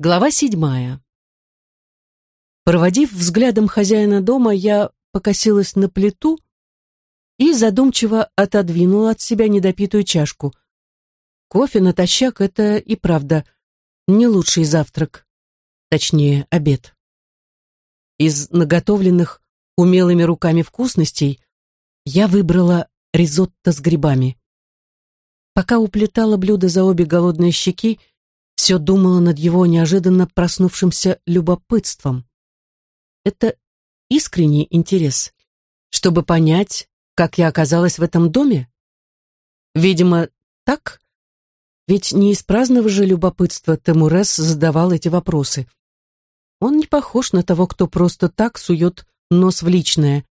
Глава седьмая. Проводив взглядом хозяина дома, я покосилась на плиту и задумчиво отодвинула от себя недопитую чашку. Кофе натощак — это и правда не лучший завтрак, точнее, обед. Из наготовленных умелыми руками вкусностей я выбрала ризотто с грибами. Пока уплетала блюдо за обе голодные щеки, все думала над его неожиданно проснувшимся любопытством. Это искренний интерес, чтобы понять, как я оказалась в этом доме? Видимо, так? Ведь не из праздного же любопытства Темурес задавал эти вопросы. Он не похож на того, кто просто так сует нос в личное.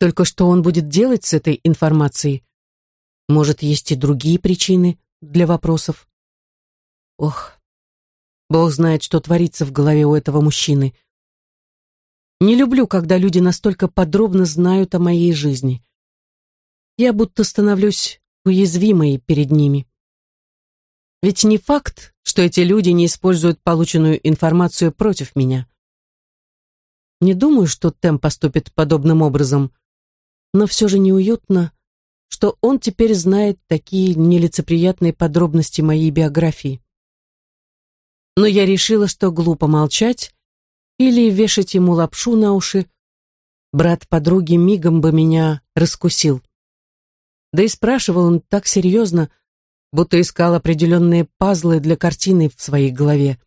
Только что он будет делать с этой информацией? Может, есть и другие причины для вопросов? Ох, Бог знает, что творится в голове у этого мужчины. Не люблю, когда люди настолько подробно знают о моей жизни. Я будто становлюсь уязвимой перед ними. Ведь не факт, что эти люди не используют полученную информацию против меня. Не думаю, что Тем поступит подобным образом, но все же неуютно, что он теперь знает такие нелицеприятные подробности моей биографии но я решила, что глупо молчать или вешать ему лапшу на уши. Брат подруги мигом бы меня раскусил. Да и спрашивал он так серьезно, будто искал определенные пазлы для картины в своей голове.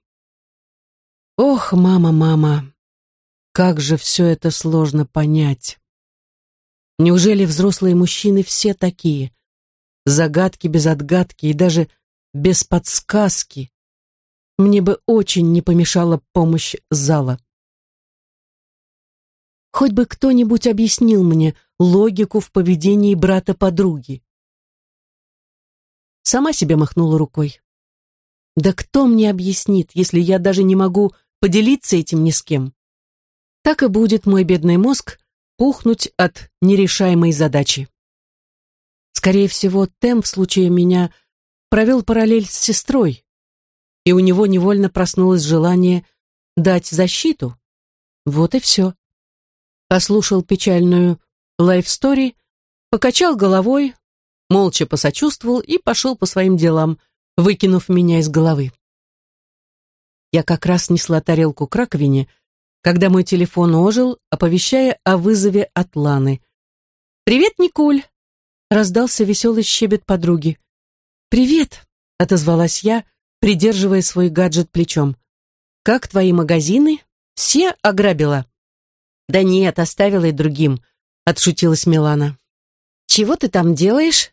Ох, мама, мама, как же все это сложно понять. Неужели взрослые мужчины все такие? Загадки без отгадки и даже без подсказки, мне бы очень не помешала помощь зала. Хоть бы кто-нибудь объяснил мне логику в поведении брата-подруги. Сама себе махнула рукой. Да кто мне объяснит, если я даже не могу поделиться этим ни с кем? Так и будет мой бедный мозг пухнуть от нерешаемой задачи. Скорее всего, Тем в случае меня провел параллель с сестрой, и у него невольно проснулось желание дать защиту. Вот и все. Послушал печальную лайф-стори, покачал головой, молча посочувствовал и пошел по своим делам, выкинув меня из головы. Я как раз несла тарелку к раковине, когда мой телефон ожил, оповещая о вызове от Ланы. «Привет, Никуль!» — раздался веселый щебет подруги. «Привет!» — отозвалась я, придерживая свой гаджет плечом. «Как твои магазины? Все ограбила?» «Да нет, оставила и другим», — отшутилась Милана. «Чего ты там делаешь?»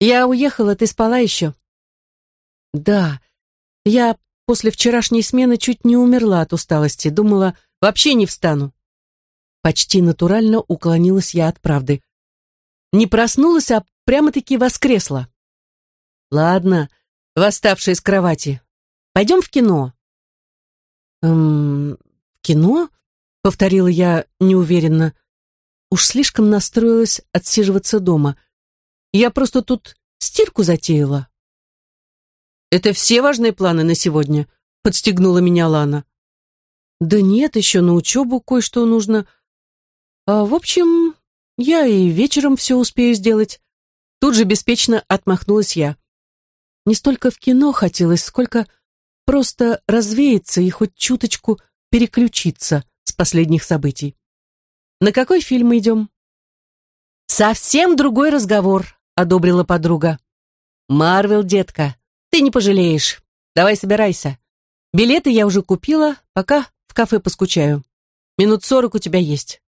«Я уехала, ты спала еще?» «Да, я после вчерашней смены чуть не умерла от усталости, думала, вообще не встану». Почти натурально уклонилась я от правды. Не проснулась, а прямо-таки воскресла. «Ладно, восставшая с кровати. «Пойдем в кино». «Эм, в кино?» — повторила я неуверенно. Уж слишком настроилась отсиживаться дома. Я просто тут стирку затеяла. «Это все важные планы на сегодня?» — подстегнула меня Лана. «Да нет, еще на учебу кое-что нужно. А, в общем, я и вечером все успею сделать». Тут же беспечно отмахнулась я. Не столько в кино хотелось, сколько просто развеяться и хоть чуточку переключиться с последних событий. На какой фильм идем? Совсем другой разговор, одобрила подруга. Марвел, детка, ты не пожалеешь. Давай собирайся. Билеты я уже купила, пока в кафе поскучаю. Минут сорок у тебя есть.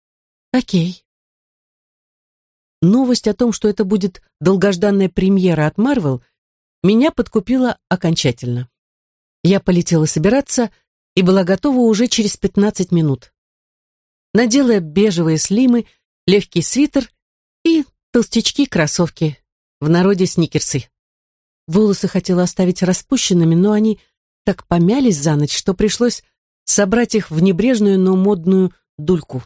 Окей. Новость о том, что это будет долгожданная премьера от Марвел – меня подкупило окончательно. Я полетела собираться и была готова уже через 15 минут. Надела бежевые слимы, легкий свитер и толстячки-кроссовки, в народе сникерсы. Волосы хотела оставить распущенными, но они так помялись за ночь, что пришлось собрать их в небрежную, но модную дульку.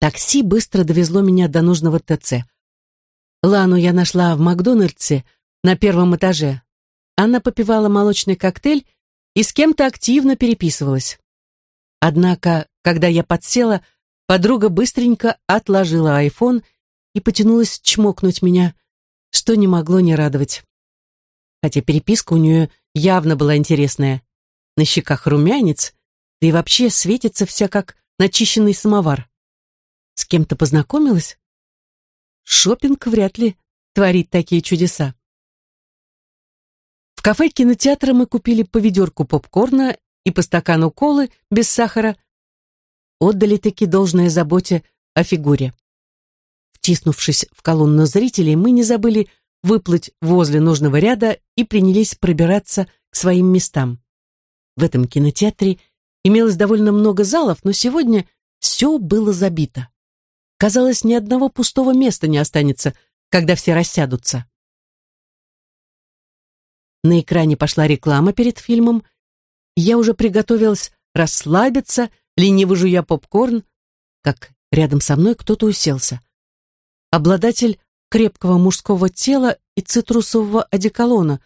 Такси быстро довезло меня до нужного ТЦ. Лану я нашла в Макдональдсе, на первом этаже. Она попивала молочный коктейль и с кем-то активно переписывалась. Однако, когда я подсела, подруга быстренько отложила айфон и потянулась чмокнуть меня, что не могло не радовать. Хотя переписка у нее явно была интересная. На щеках румянец, да и вообще светится вся как начищенный самовар. С кем-то познакомилась? Шопинг вряд ли творит такие чудеса. В кафе кинотеатра мы купили по ведерку попкорна и по стакану колы без сахара. Отдали таки должное заботе о фигуре. Втиснувшись в колонну зрителей, мы не забыли выплыть возле нужного ряда и принялись пробираться к своим местам. В этом кинотеатре имелось довольно много залов, но сегодня все было забито. Казалось, ни одного пустого места не останется, когда все рассядутся. На экране пошла реклама перед фильмом. Я уже приготовилась расслабиться, лениво жуя попкорн, как рядом со мной кто-то уселся. Обладатель крепкого мужского тела и цитрусового одеколона,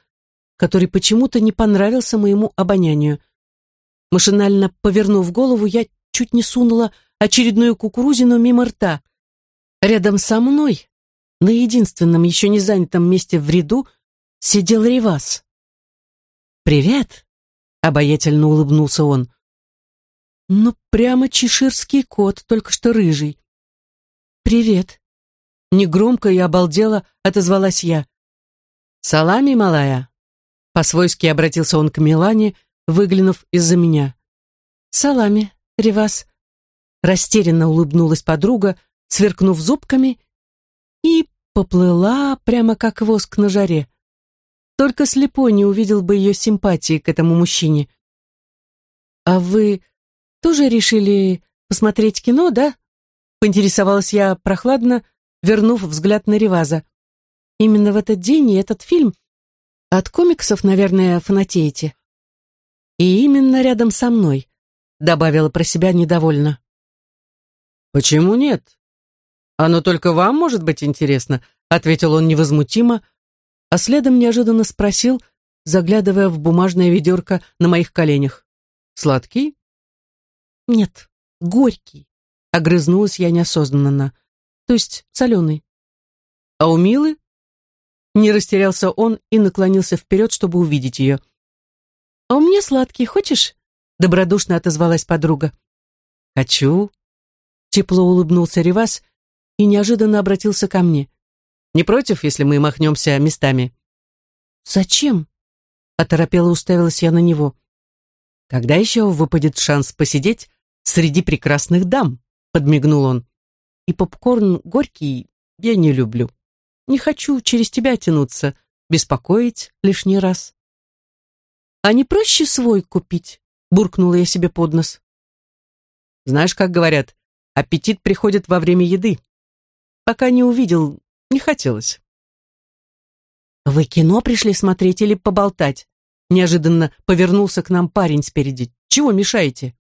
который почему-то не понравился моему обонянию. Машинально повернув голову, я чуть не сунула очередную кукурузину мимо рта. Рядом со мной, на единственном еще не занятом месте в ряду, сидел Ривас. «Привет!» — обаятельно улыбнулся он. «Ну, прямо чеширский кот, только что рыжий». «Привет!» — негромко и обалдела отозвалась я. «Салами, малая!» По-свойски обратился он к Милане, выглянув из-за меня. «Салами, Ривас!» Растерянно улыбнулась подруга, сверкнув зубками, и поплыла прямо как воск на жаре. Только слепой не увидел бы ее симпатии к этому мужчине. «А вы тоже решили посмотреть кино, да?» Поинтересовалась я прохладно, вернув взгляд на Реваза. «Именно в этот день и этот фильм. От комиксов, наверное, фанатеете». «И именно рядом со мной», — добавила про себя недовольно. «Почему нет? Оно только вам может быть интересно», — ответил он невозмутимо, — а следом неожиданно спросил, заглядывая в бумажное ведерко на моих коленях. «Сладкий?» «Нет, горький», — огрызнулась я неосознанно. «То есть соленый». «А у Милы?» Не растерялся он и наклонился вперед, чтобы увидеть ее. «А у меня сладкий, хочешь?» — добродушно отозвалась подруга. «Хочу», — тепло улыбнулся Ривас и неожиданно обратился ко мне. Не против, если мы махнемся местами?» «Зачем?» — оторопела уставилась я на него. «Когда еще выпадет шанс посидеть среди прекрасных дам?» — подмигнул он. «И попкорн горький я не люблю. Не хочу через тебя тянуться, беспокоить лишний раз». «А не проще свой купить?» — буркнула я себе под нос. «Знаешь, как говорят, аппетит приходит во время еды. Пока не увидел, не хотелось. «Вы кино пришли смотреть или поболтать?» Неожиданно повернулся к нам парень спереди. «Чего мешаете?»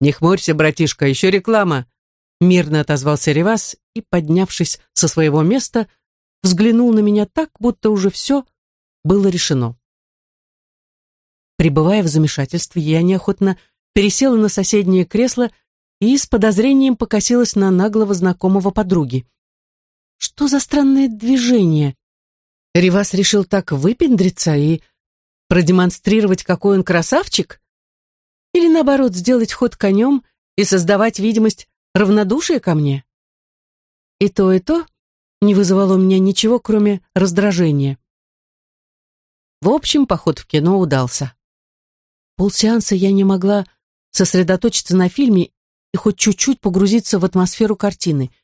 «Не хмурься, братишка, еще реклама!» Мирно отозвался Ревас и, поднявшись со своего места, взглянул на меня так, будто уже все было решено. Пребывая в замешательстве, я неохотно пересела на соседнее кресло и с подозрением покосилась на наглого знакомого подруги. Что за странное движение? Ривас решил так выпендриться и продемонстрировать, какой он красавчик? Или наоборот, сделать ход конем и создавать видимость равнодушия ко мне? И то, и то не вызывало у меня ничего, кроме раздражения. В общем, поход в кино удался. Полсеанса я не могла сосредоточиться на фильме и хоть чуть-чуть погрузиться в атмосферу картины —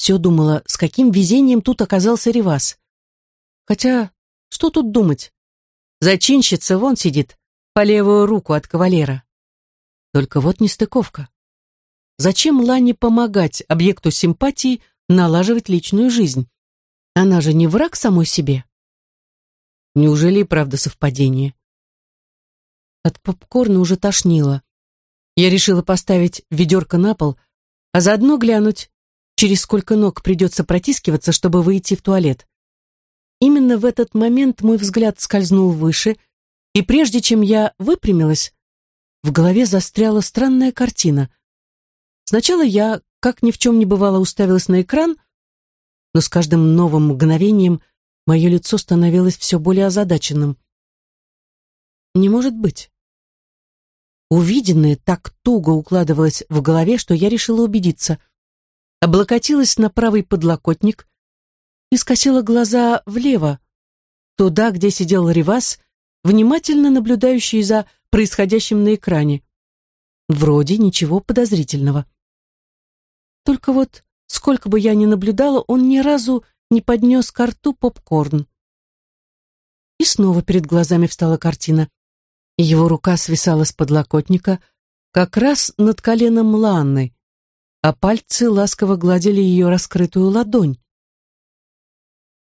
все думала, с каким везением тут оказался Ривас. Хотя, что тут думать? Зачинщица вон сидит, по левую руку от кавалера. Только вот нестыковка. Зачем Лане помогать объекту симпатии налаживать личную жизнь? Она же не враг самой себе. Неужели правда совпадение? От попкорна уже тошнило. Я решила поставить ведерко на пол, а заодно глянуть, через сколько ног придется протискиваться, чтобы выйти в туалет. Именно в этот момент мой взгляд скользнул выше, и прежде чем я выпрямилась, в голове застряла странная картина. Сначала я, как ни в чем не бывало, уставилась на экран, но с каждым новым мгновением мое лицо становилось все более озадаченным. Не может быть. Увиденное так туго укладывалось в голове, что я решила убедиться. Облокотилась на правый подлокотник и скосила глаза влево, туда, где сидел Ривас, внимательно наблюдающий за происходящим на экране. Вроде ничего подозрительного. Только вот, сколько бы я ни наблюдала, он ни разу не поднес к рту попкорн. И снова перед глазами встала картина. Его рука свисала с подлокотника, как раз над коленом Ланны, а пальцы ласково гладили ее раскрытую ладонь.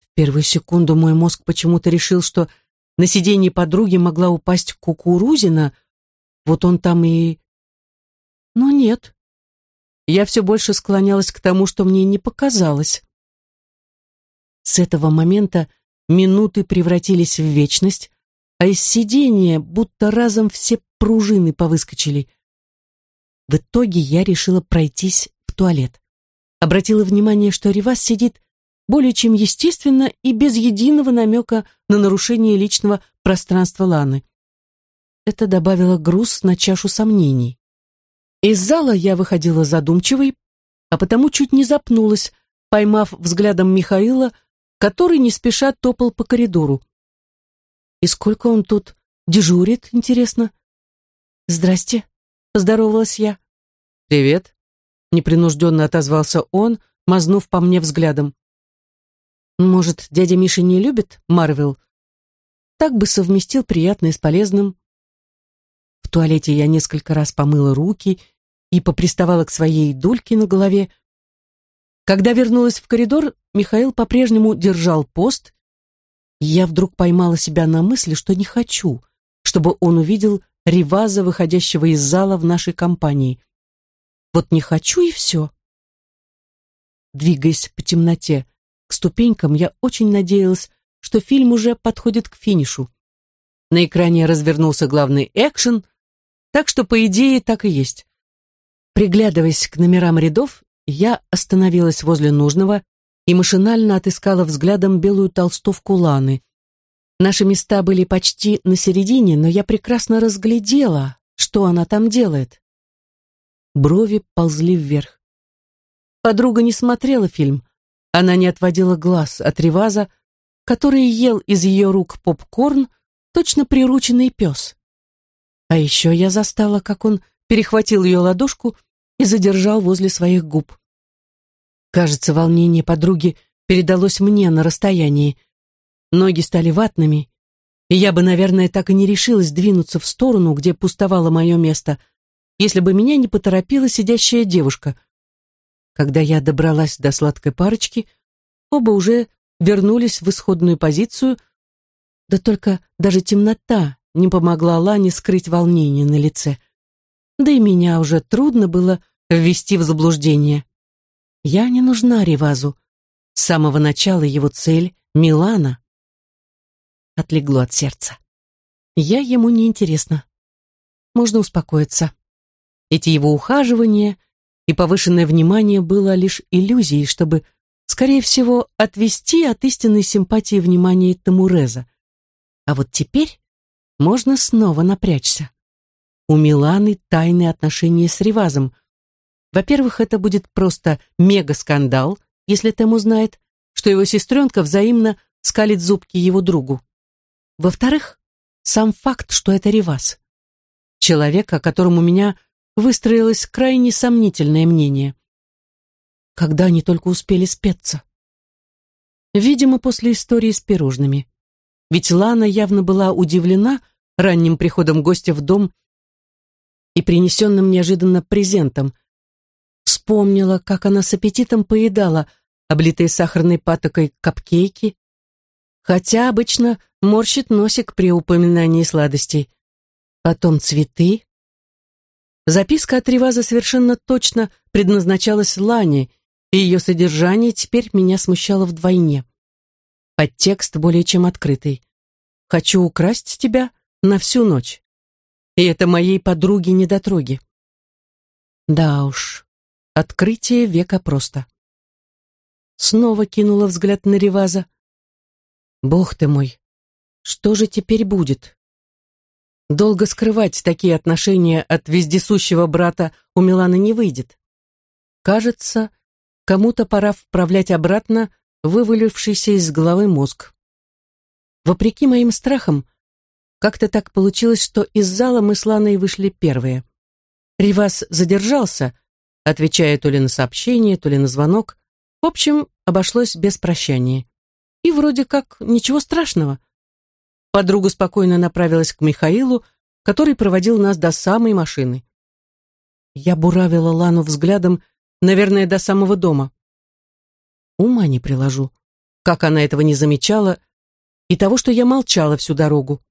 В первую секунду мой мозг почему-то решил, что на сиденье подруги могла упасть кукурузина, вот он там и... Но нет. Я все больше склонялась к тому, что мне не показалось. С этого момента минуты превратились в вечность, а из сидения будто разом все пружины повыскочили. В итоге я решила пройтись в туалет. Обратила внимание, что Ривас сидит более чем естественно и без единого намека на нарушение личного пространства Ланы. Это добавило груз на чашу сомнений. Из зала я выходила задумчивой, а потому чуть не запнулась, поймав взглядом Михаила, который не спеша топал по коридору. И сколько он тут дежурит, интересно? Здрасте, поздоровалась я. Привет, непринужденно отозвался он, мазнув по мне взглядом. Может, дядя Миша не любит Марвел? Так бы совместил приятное с полезным. В туалете я несколько раз помыла руки и поприставала к своей дульке на голове. Когда вернулась в коридор, Михаил по-прежнему держал пост я вдруг поймала себя на мысли, что не хочу, чтобы он увидел Риваза, выходящего из зала в нашей компании. Вот не хочу и все. Двигаясь по темноте к ступенькам, я очень надеялась, что фильм уже подходит к финишу. На экране развернулся главный экшен, так что, по идее, так и есть. Приглядываясь к номерам рядов, я остановилась возле нужного и машинально отыскала взглядом белую толстовку Ланы. Наши места были почти на середине, но я прекрасно разглядела, что она там делает. Брови ползли вверх. Подруга не смотрела фильм. Она не отводила глаз от Реваза, который ел из ее рук попкорн, точно прирученный пес. А еще я застала, как он перехватил ее ладошку и задержал возле своих губ. Кажется, волнение подруги передалось мне на расстоянии. Ноги стали ватными, и я бы, наверное, так и не решилась двинуться в сторону, где пустовало мое место, если бы меня не поторопила сидящая девушка. Когда я добралась до сладкой парочки, оба уже вернулись в исходную позицию, да только даже темнота не помогла Лане скрыть волнение на лице. Да и меня уже трудно было ввести в заблуждение. Я не нужна Ривазу. С самого начала его цель — Милана. Отлегло от сердца. Я ему не интересна. Можно успокоиться. Эти его ухаживания и повышенное внимание было лишь иллюзией, чтобы, скорее всего, отвести от истинной симпатии внимание Тамуреза. А вот теперь можно снова напрячься. У Миланы тайные отношения с Ривазом — во-первых, это будет просто мега-скандал, если Тэм узнает, что его сестренка взаимно скалит зубки его другу. Во-вторых, сам факт, что это Ривас. Человек, о котором у меня выстроилось крайне сомнительное мнение. Когда они только успели спеться? Видимо, после истории с пирожными. Ведь Лана явно была удивлена ранним приходом гостя в дом и принесенным неожиданно презентом – вспомнила, как она с аппетитом поедала облитые сахарной патокой капкейки, хотя обычно морщит носик при упоминании сладостей. Потом цветы. Записка от Реваза совершенно точно предназначалась Лане, и ее содержание теперь меня смущало вдвойне. Подтекст более чем открытый. «Хочу украсть тебя, на всю ночь. И это моей подруге-недотроги. Да уж, открытие века просто. Снова кинула взгляд на Реваза. Бог ты мой, что же теперь будет? Долго скрывать такие отношения от вездесущего брата у Миланы не выйдет. Кажется, кому-то пора вправлять обратно вывалившийся из головы мозг. Вопреки моим страхам, как-то так получилось, что из зала мы с Ланой вышли первые. Ривас задержался, отвечая то ли на сообщение, то ли на звонок. В общем, обошлось без прощания. И вроде как ничего страшного. Подруга спокойно направилась к Михаилу, который проводил нас до самой машины. Я буравила Лану взглядом, наверное, до самого дома. Ума не приложу, как она этого не замечала, и того, что я молчала всю дорогу.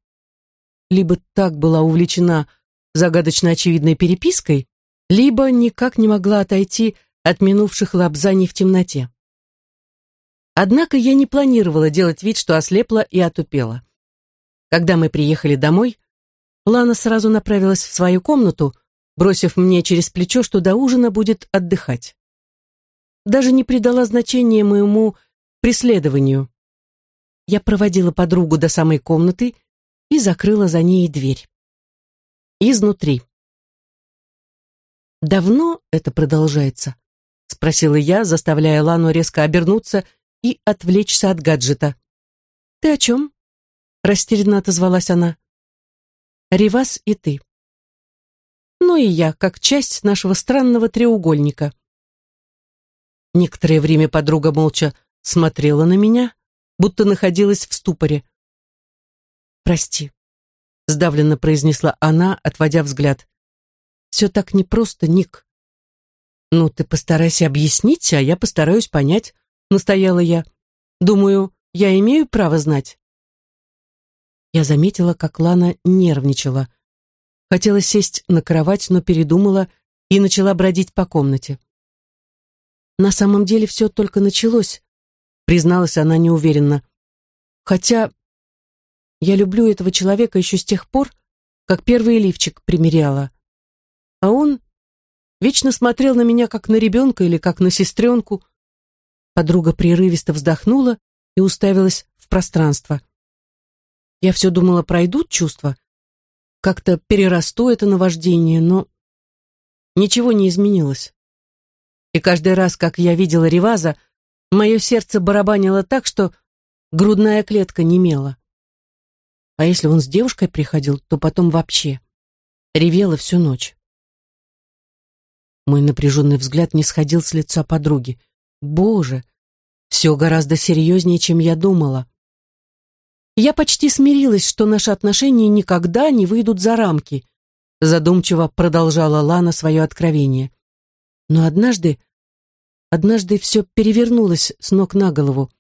Либо так была увлечена загадочно очевидной перепиской, либо никак не могла отойти от минувших лапзаний в темноте. Однако я не планировала делать вид, что ослепла и отупела. Когда мы приехали домой, Лана сразу направилась в свою комнату, бросив мне через плечо, что до ужина будет отдыхать. Даже не придала значения моему преследованию. Я проводила подругу до самой комнаты и закрыла за ней дверь. Изнутри. «Давно это продолжается?» — спросила я, заставляя Лану резко обернуться и отвлечься от гаджета. «Ты о чем?» — растерянно отозвалась она. «Ривас и ты». «Ну и я, как часть нашего странного треугольника». Некоторое время подруга молча смотрела на меня, будто находилась в ступоре. «Прости», — сдавленно произнесла она, отводя взгляд. «Все так непросто, Ник». «Ну, ты постарайся объяснить, а я постараюсь понять», — настояла я. «Думаю, я имею право знать». Я заметила, как Лана нервничала. Хотела сесть на кровать, но передумала и начала бродить по комнате. На самом деле все только началось, призналась она неуверенно. Хотя я люблю этого человека еще с тех пор, как первый лифчик примеряла. А он вечно смотрел на меня как на ребенка или как на сестренку. Подруга прерывисто вздохнула и уставилась в пространство. Я все думала, пройдут чувства, как-то перерасту это наваждение, но ничего не изменилось. И каждый раз, как я видела Реваза, Мое сердце барабанило так, что грудная клетка немела. А если он с девушкой приходил, то потом вообще ревела всю ночь. Мой напряженный взгляд не сходил с лица подруги. Боже, все гораздо серьезнее, чем я думала. Я почти смирилась, что наши отношения никогда не выйдут за рамки, задумчиво продолжала Лана свое откровение. Но однажды Однажды все перевернулось с ног на голову.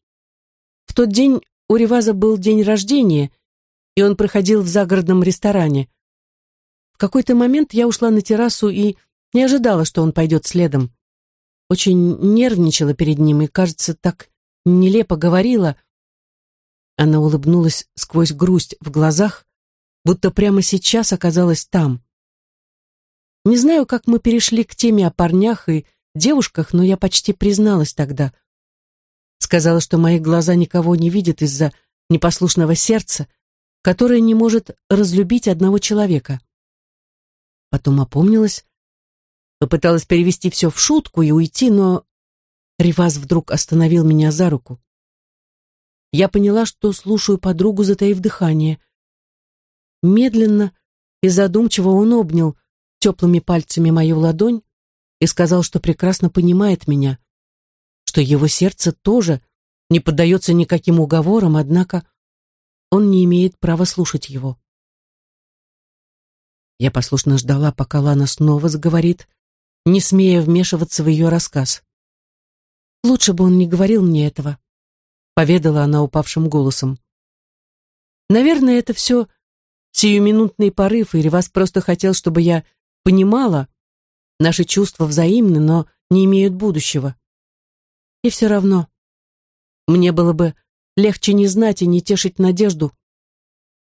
В тот день у Реваза был день рождения, и он проходил в загородном ресторане. В какой-то момент я ушла на террасу и не ожидала, что он пойдет следом. Очень нервничала перед ним и, кажется, так нелепо говорила. Она улыбнулась сквозь грусть в глазах, будто прямо сейчас оказалась там. Не знаю, как мы перешли к теме о парнях и девушках, но я почти призналась тогда. Сказала, что мои глаза никого не видят из-за непослушного сердца, которое не может разлюбить одного человека. Потом опомнилась, попыталась перевести все в шутку и уйти, но Риваз вдруг остановил меня за руку. Я поняла, что слушаю подругу, затаив дыхание. Медленно и задумчиво он обнял теплыми пальцами мою ладонь, и сказал, что прекрасно понимает меня, что его сердце тоже не поддается никаким уговорам, однако он не имеет права слушать его. Я послушно ждала, пока Лана снова заговорит, не смея вмешиваться в ее рассказ. «Лучше бы он не говорил мне этого», — поведала она упавшим голосом. «Наверное, это все сиюминутный порыв, или вас просто хотел, чтобы я понимала, Наши чувства взаимны, но не имеют будущего. И все равно, мне было бы легче не знать и не тешить надежду.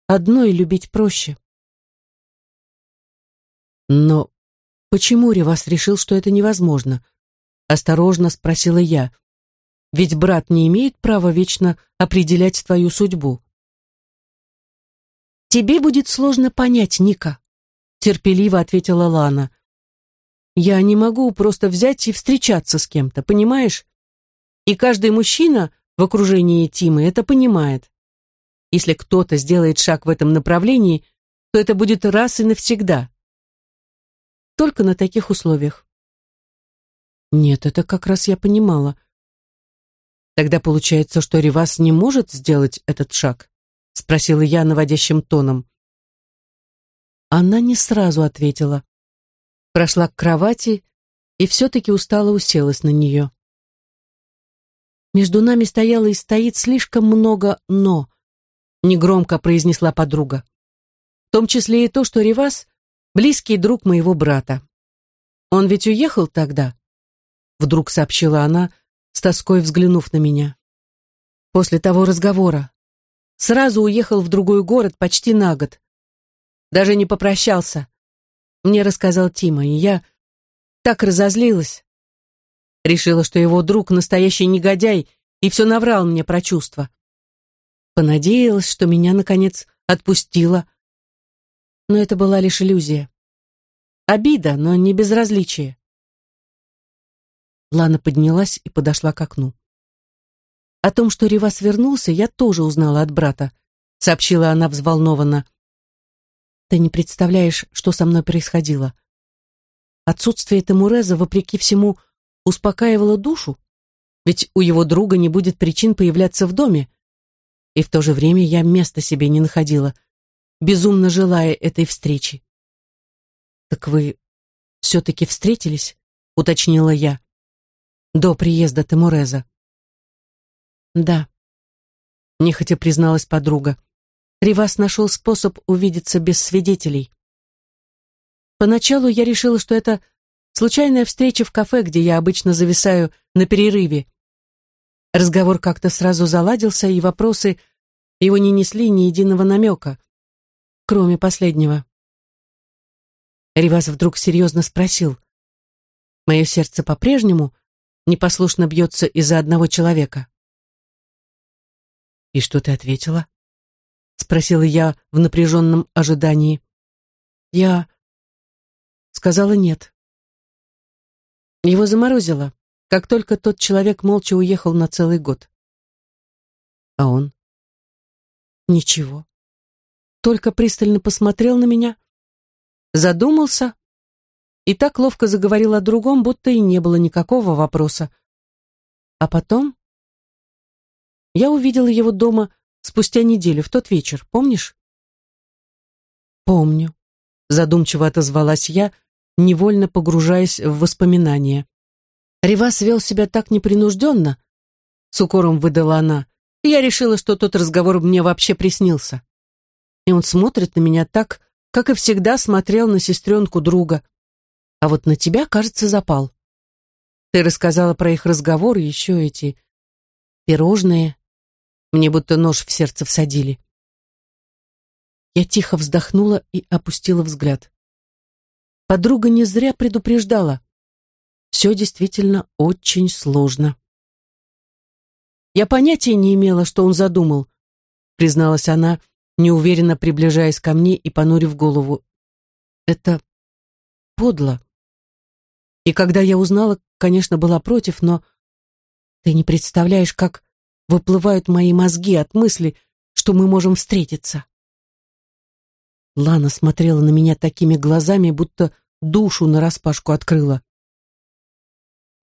одной любить проще. Но почему Ревас решил, что это невозможно? Осторожно спросила я. Ведь брат не имеет права вечно определять твою судьбу. Тебе будет сложно понять, Ника, терпеливо ответила Лана. Я не могу просто взять и встречаться с кем-то, понимаешь? И каждый мужчина в окружении Тимы это понимает. Если кто-то сделает шаг в этом направлении, то это будет раз и навсегда. Только на таких условиях. Нет, это как раз я понимала. Тогда получается, что Ривас не может сделать этот шаг? Спросила я наводящим тоном. Она не сразу ответила. Прошла к кровати и все-таки устало уселась на нее. Между нами стояло и стоит слишком много «но», негромко произнесла подруга. В том числе и то, что Ривас — близкий друг моего брата. Он ведь уехал тогда, вдруг сообщила она, с тоской взглянув на меня. После того разговора. Сразу уехал в другой город почти на год. Даже не попрощался. Мне рассказал Тима, и я так разозлилась. Решила, что его друг настоящий негодяй и все наврал мне про чувства. Понадеялась, что меня, наконец, отпустила. Но это была лишь иллюзия. Обида, но не безразличие. Лана поднялась и подошла к окну. О том, что Ривас вернулся, я тоже узнала от брата, сообщила она взволнованно. Ты не представляешь, что со мной происходило. Отсутствие Тамуреза, вопреки всему, успокаивало душу, ведь у его друга не будет причин появляться в доме. И в то же время я места себе не находила, безумно желая этой встречи. «Так вы все-таки встретились?» — уточнила я. «До приезда Тамуреза». «Да», — нехотя призналась подруга. Ривас нашел способ увидеться без свидетелей. Поначалу я решила, что это Случайная встреча в кафе, где я обычно зависаю на перерыве. Разговор как-то сразу заладился, и вопросы его не несли ни единого намека, кроме последнего. Ривас вдруг серьезно спросил. Мое сердце по-прежнему непослушно бьется из-за одного человека. «И что ты ответила?» — спросила я в напряженном ожидании. «Я...» сказала нет. Его заморозило, как только тот человек молча уехал на целый год. А он? Ничего. Только пристально посмотрел на меня, задумался и так ловко заговорил о другом, будто и не было никакого вопроса. А потом я увидела его дома спустя неделю, в тот вечер, помнишь? Помню, задумчиво отозвалась я, невольно погружаясь в воспоминания. Ривас вел себя так непринужденно, с укором выдала она, и я решила, что тот разговор мне вообще приснился. И он смотрит на меня так, как и всегда смотрел на сестренку друга. А вот на тебя, кажется, запал. Ты рассказала про их разговор и еще эти пирожные. Мне будто нож в сердце всадили. Я тихо вздохнула и опустила взгляд. Подруга не зря предупреждала. Все действительно очень сложно. Я понятия не имела, что он задумал, призналась она, неуверенно приближаясь ко мне и понурив голову. Это подло. И когда я узнала, конечно, была против, но ты не представляешь, как выплывают мои мозги от мысли, что мы можем встретиться. Лана смотрела на меня такими глазами, будто душу нараспашку открыла.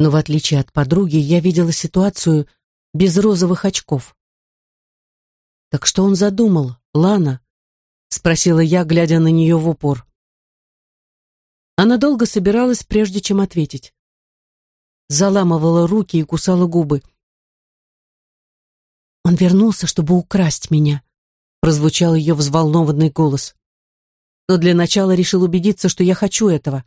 Но в отличие от подруги, я видела ситуацию без розовых очков. «Так что он задумал, Лана?» — спросила я, глядя на нее в упор. Она долго собиралась, прежде чем ответить. Заламывала руки и кусала губы. «Он вернулся, чтобы украсть меня», — прозвучал ее взволнованный голос но для начала решил убедиться, что я хочу этого.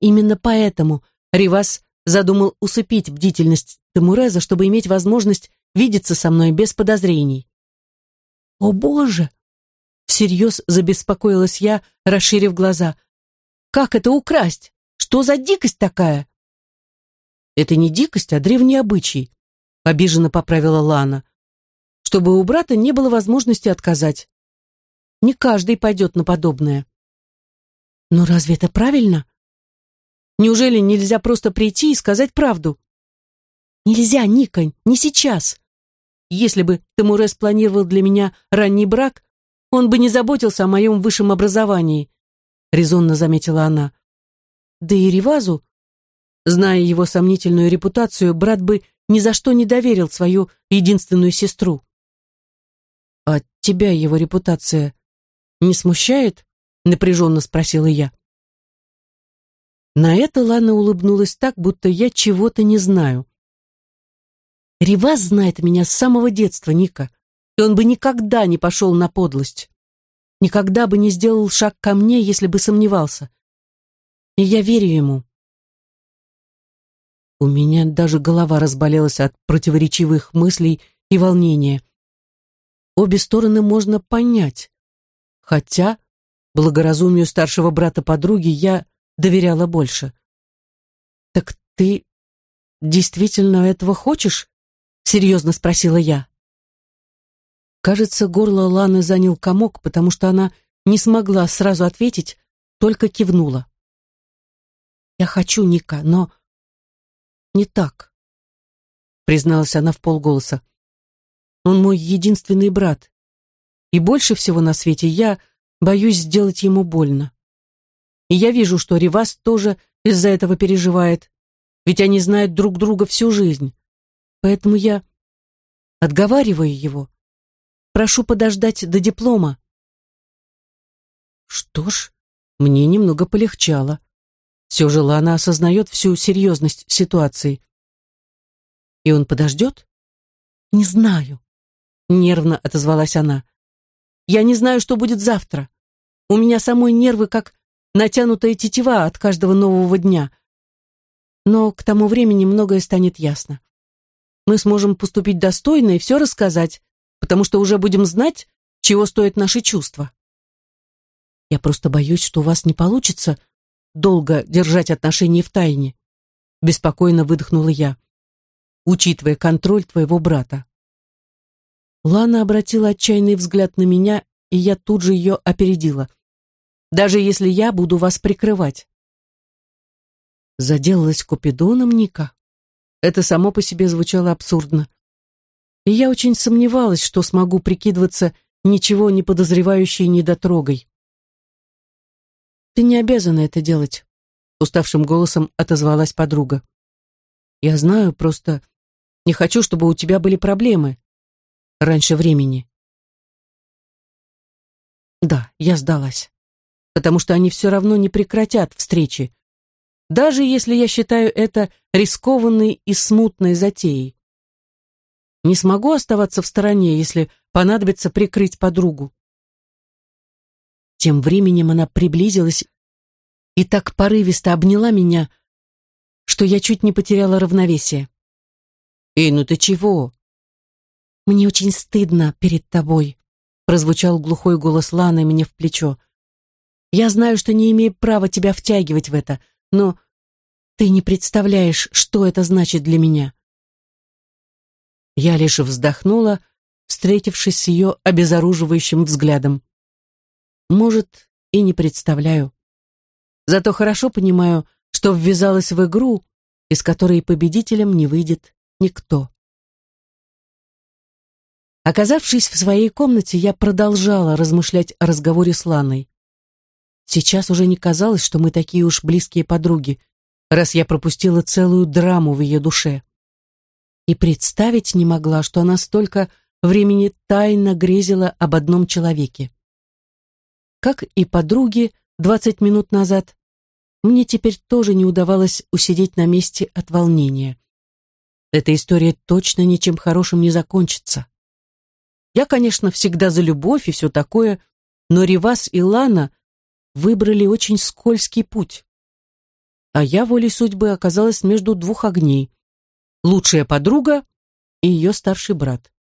Именно поэтому Ривас задумал усыпить бдительность Тамуреза, чтобы иметь возможность видеться со мной без подозрений. «О, Боже!» всерьез забеспокоилась я, расширив глаза. «Как это украсть? Что за дикость такая?» «Это не дикость, а древний обычай», — обиженно поправила Лана. «Чтобы у брата не было возможности отказать. Не каждый пойдет на подобное». «Но разве это правильно?» «Неужели нельзя просто прийти и сказать правду?» «Нельзя, Ника, не сейчас. Если бы Тамурес планировал для меня ранний брак, он бы не заботился о моем высшем образовании», — резонно заметила она. «Да и Ривазу, зная его сомнительную репутацию, брат бы ни за что не доверил свою единственную сестру». «А тебя его репутация не смущает?» — напряженно спросила я. На это Лана улыбнулась так, будто я чего-то не знаю. «Риваз знает меня с самого детства, Ника и он бы никогда не пошел на подлость. Никогда бы не сделал шаг ко мне, если бы сомневался. И я верю ему. У меня даже голова разболелась от противоречивых мыслей и волнения. Обе стороны можно понять. Хотя благоразумию старшего брата подруги я доверяла больше. «Так ты действительно этого хочешь?» — серьезно спросила я. Кажется, горло Ланы занял комок, потому что она не смогла сразу ответить, только кивнула. «Я хочу Ника, но не так», — призналась она в полголоса. «Он мой единственный брат, и больше всего на свете я боюсь сделать ему больно. И я вижу, что Ривас тоже из-за этого переживает, ведь они знают друг друга всю жизнь. Поэтому я отговариваю его, Прошу подождать до диплома. Что ж, мне немного полегчало. Все же Лана осознает всю серьезность ситуации. И он подождет? Не знаю. Нервно отозвалась она. Я не знаю, что будет завтра. У меня самой нервы как натянутая тетива от каждого нового дня. Но к тому времени многое станет ясно. Мы сможем поступить достойно и все рассказать, потому что уже будем знать, чего стоят наши чувства. Я просто боюсь, что у вас не получится долго держать отношения в тайне, беспокойно выдохнула я, учитывая контроль твоего брата. Лана обратила отчаянный взгляд на меня, и я тут же ее опередила. Даже если я буду вас прикрывать. Заделалась Купидоном Ника. Это само по себе звучало абсурдно и я очень сомневалась, что смогу прикидываться ничего не подозревающей недотрогой. «Ты не обязана это делать», — уставшим голосом отозвалась подруга. «Я знаю, просто не хочу, чтобы у тебя были проблемы раньше времени». Да, я сдалась, потому что они все равно не прекратят встречи, даже если я считаю это рискованной и смутной затеей. Не смогу оставаться в стороне, если понадобится прикрыть подругу. Тем временем она приблизилась и так порывисто обняла меня, что я чуть не потеряла равновесие. «Эй, ну ты чего?» «Мне очень стыдно перед тобой», — прозвучал глухой голос Ланы мне в плечо. «Я знаю, что не имею права тебя втягивать в это, но ты не представляешь, что это значит для меня». Я лишь вздохнула, встретившись с ее обезоруживающим взглядом. Может, и не представляю. Зато хорошо понимаю, что ввязалась в игру, из которой победителем не выйдет никто. Оказавшись в своей комнате, я продолжала размышлять о разговоре с Ланой. Сейчас уже не казалось, что мы такие уж близкие подруги, раз я пропустила целую драму в ее душе и представить не могла, что она столько времени тайно грезила об одном человеке. Как и подруги двадцать минут назад, мне теперь тоже не удавалось усидеть на месте от волнения. Эта история точно ничем хорошим не закончится. Я, конечно, всегда за любовь и все такое, но Ривас и Лана выбрали очень скользкий путь. А я волей судьбы оказалась между двух огней лучшая подруга и ее старший брат.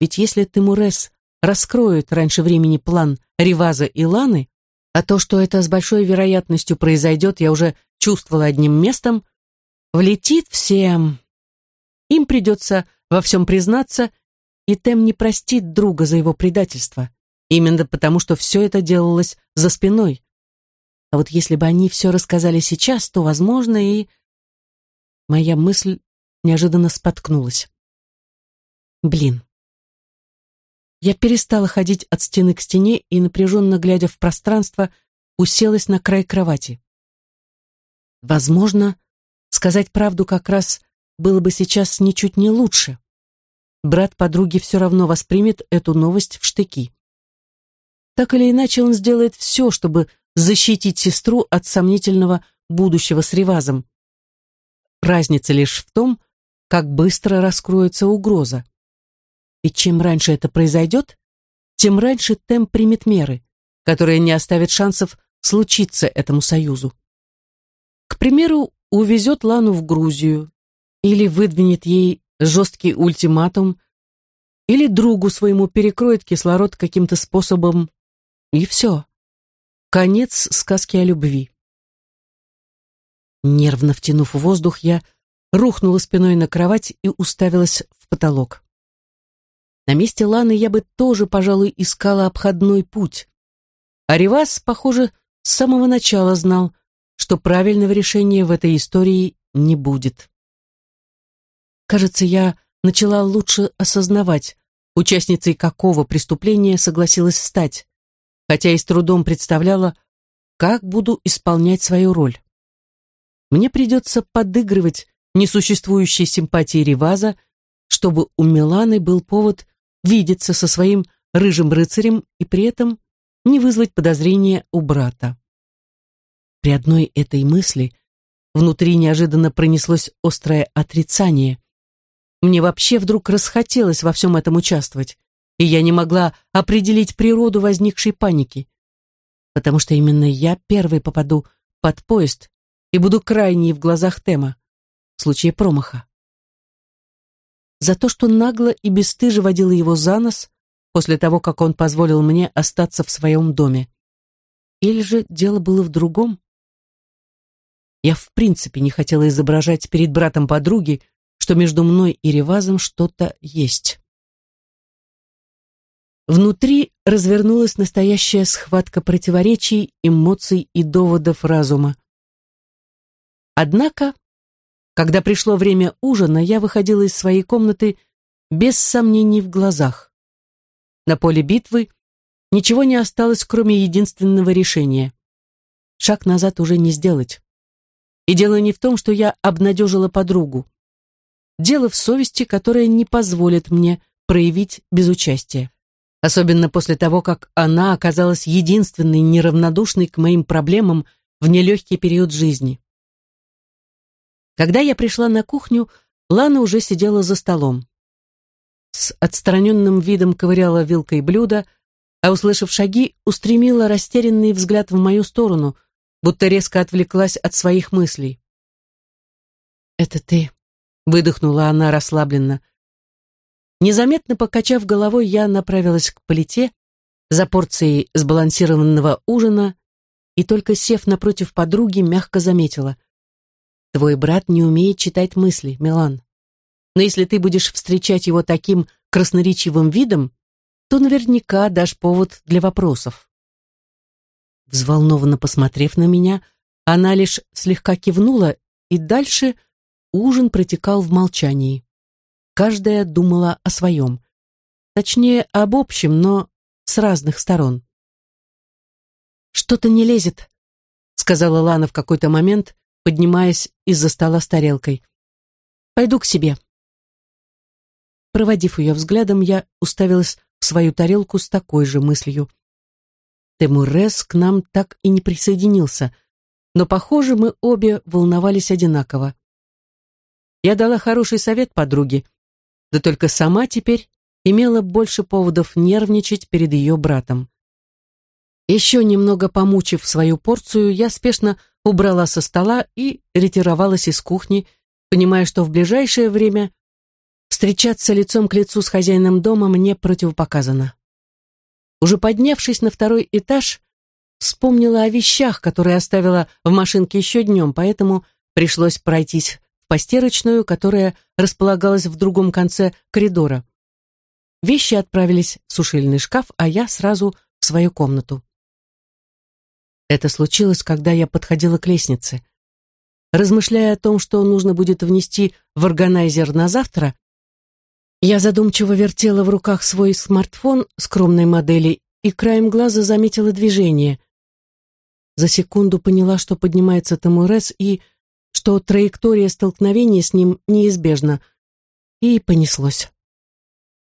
Ведь если Тимурес раскроют раньше времени план Риваза и Ланы, а то, что это с большой вероятностью произойдет, я уже чувствовала одним местом, влетит всем. Им придется во всем признаться, и Тем не простит друга за его предательство, именно потому что все это делалось за спиной. А вот если бы они все рассказали сейчас, то, возможно, и... Моя мысль неожиданно споткнулась. Блин. Я перестала ходить от стены к стене и, напряженно глядя в пространство, уселась на край кровати. Возможно, сказать правду как раз было бы сейчас ничуть не лучше. Брат подруги все равно воспримет эту новость в штыки. Так или иначе, он сделает все, чтобы защитить сестру от сомнительного будущего с Ревазом. Разница лишь в том, как быстро раскроется угроза. И чем раньше это произойдет, тем раньше Тем примет меры, которые не оставят шансов случиться этому союзу. К примеру, увезет Лану в Грузию или выдвинет ей жесткий ультиматум, или другу своему перекроет кислород каким-то способом, и все. Конец сказки о любви. Нервно втянув воздух, я рухнула спиной на кровать и уставилась в потолок. На месте Ланы я бы тоже, пожалуй, искала обходной путь. А Ривас, похоже, с самого начала знал, что правильного решения в этой истории не будет. Кажется, я начала лучше осознавать, участницей какого преступления согласилась стать, хотя и с трудом представляла, как буду исполнять свою роль. Мне придется подыгрывать несуществующей симпатии Риваза, чтобы у Миланы был повод видеться со своим рыжим рыцарем и при этом не вызвать подозрения у брата. При одной этой мысли внутри неожиданно пронеслось острое отрицание. Мне вообще вдруг расхотелось во всем этом участвовать, и я не могла определить природу возникшей паники, потому что именно я первой попаду под поезд и буду крайней в глазах Тема в случае промаха за то, что нагло и бесстыже водила его за нос после того, как он позволил мне остаться в своем доме. Или же дело было в другом? Я в принципе не хотела изображать перед братом подруги, что между мной и Ревазом что-то есть. Внутри развернулась настоящая схватка противоречий, эмоций и доводов разума. Однако когда пришло время ужина, я выходила из своей комнаты без сомнений в глазах. На поле битвы ничего не осталось, кроме единственного решения. Шаг назад уже не сделать. И дело не в том, что я обнадежила подругу. Дело в совести, которая не позволит мне проявить безучастие. Особенно после того, как она оказалась единственной неравнодушной к моим проблемам в нелегкий период жизни. Когда я пришла на кухню, Лана уже сидела за столом. С отстраненным видом ковыряла вилкой блюдо, а, услышав шаги, устремила растерянный взгляд в мою сторону, будто резко отвлеклась от своих мыслей. «Это ты», — выдохнула она расслабленно. Незаметно покачав головой, я направилась к плите за порцией сбалансированного ужина и только сев напротив подруги, мягко заметила — Твой брат не умеет читать мысли, Милан. Но если ты будешь встречать его таким красноречивым видом, то наверняка дашь повод для вопросов. Взволнованно посмотрев на меня, она лишь слегка кивнула, и дальше ужин протекал в молчании. Каждая думала о своем. Точнее, об общем, но с разных сторон. «Что-то не лезет», — сказала Лана в какой-то момент, поднимаясь из-за стола с тарелкой. «Пойду к себе». Проводив ее взглядом, я уставилась в свою тарелку с такой же мыслью. Темурес к нам так и не присоединился, но, похоже, мы обе волновались одинаково. Я дала хороший совет подруге, да только сама теперь имела больше поводов нервничать перед ее братом. Еще немного помучив свою порцию, я спешно убрала со стола и ретировалась из кухни, понимая, что в ближайшее время встречаться лицом к лицу с хозяином дома мне противопоказано. Уже поднявшись на второй этаж, вспомнила о вещах, которые оставила в машинке еще днем, поэтому пришлось пройтись постирочную, которая располагалась в другом конце коридора. Вещи отправились в сушильный шкаф, а я сразу в свою комнату. Это случилось, когда я подходила к лестнице. Размышляя о том, что нужно будет внести в органайзер на завтра, я задумчиво вертела в руках свой смартфон скромной модели и краем глаза заметила движение. За секунду поняла, что поднимается Тамурес и что траектория столкновения с ним неизбежна. И понеслось.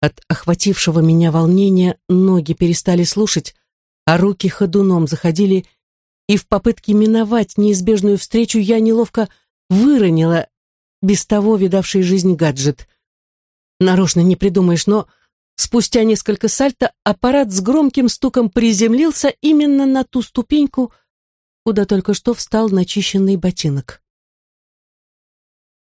От охватившего меня волнения ноги перестали слушать, а руки ходуном заходили, и в попытке миновать неизбежную встречу я неловко выронила без того видавший жизнь гаджет. Нарочно не придумаешь, но спустя несколько сальто аппарат с громким стуком приземлился именно на ту ступеньку, куда только что встал начищенный ботинок.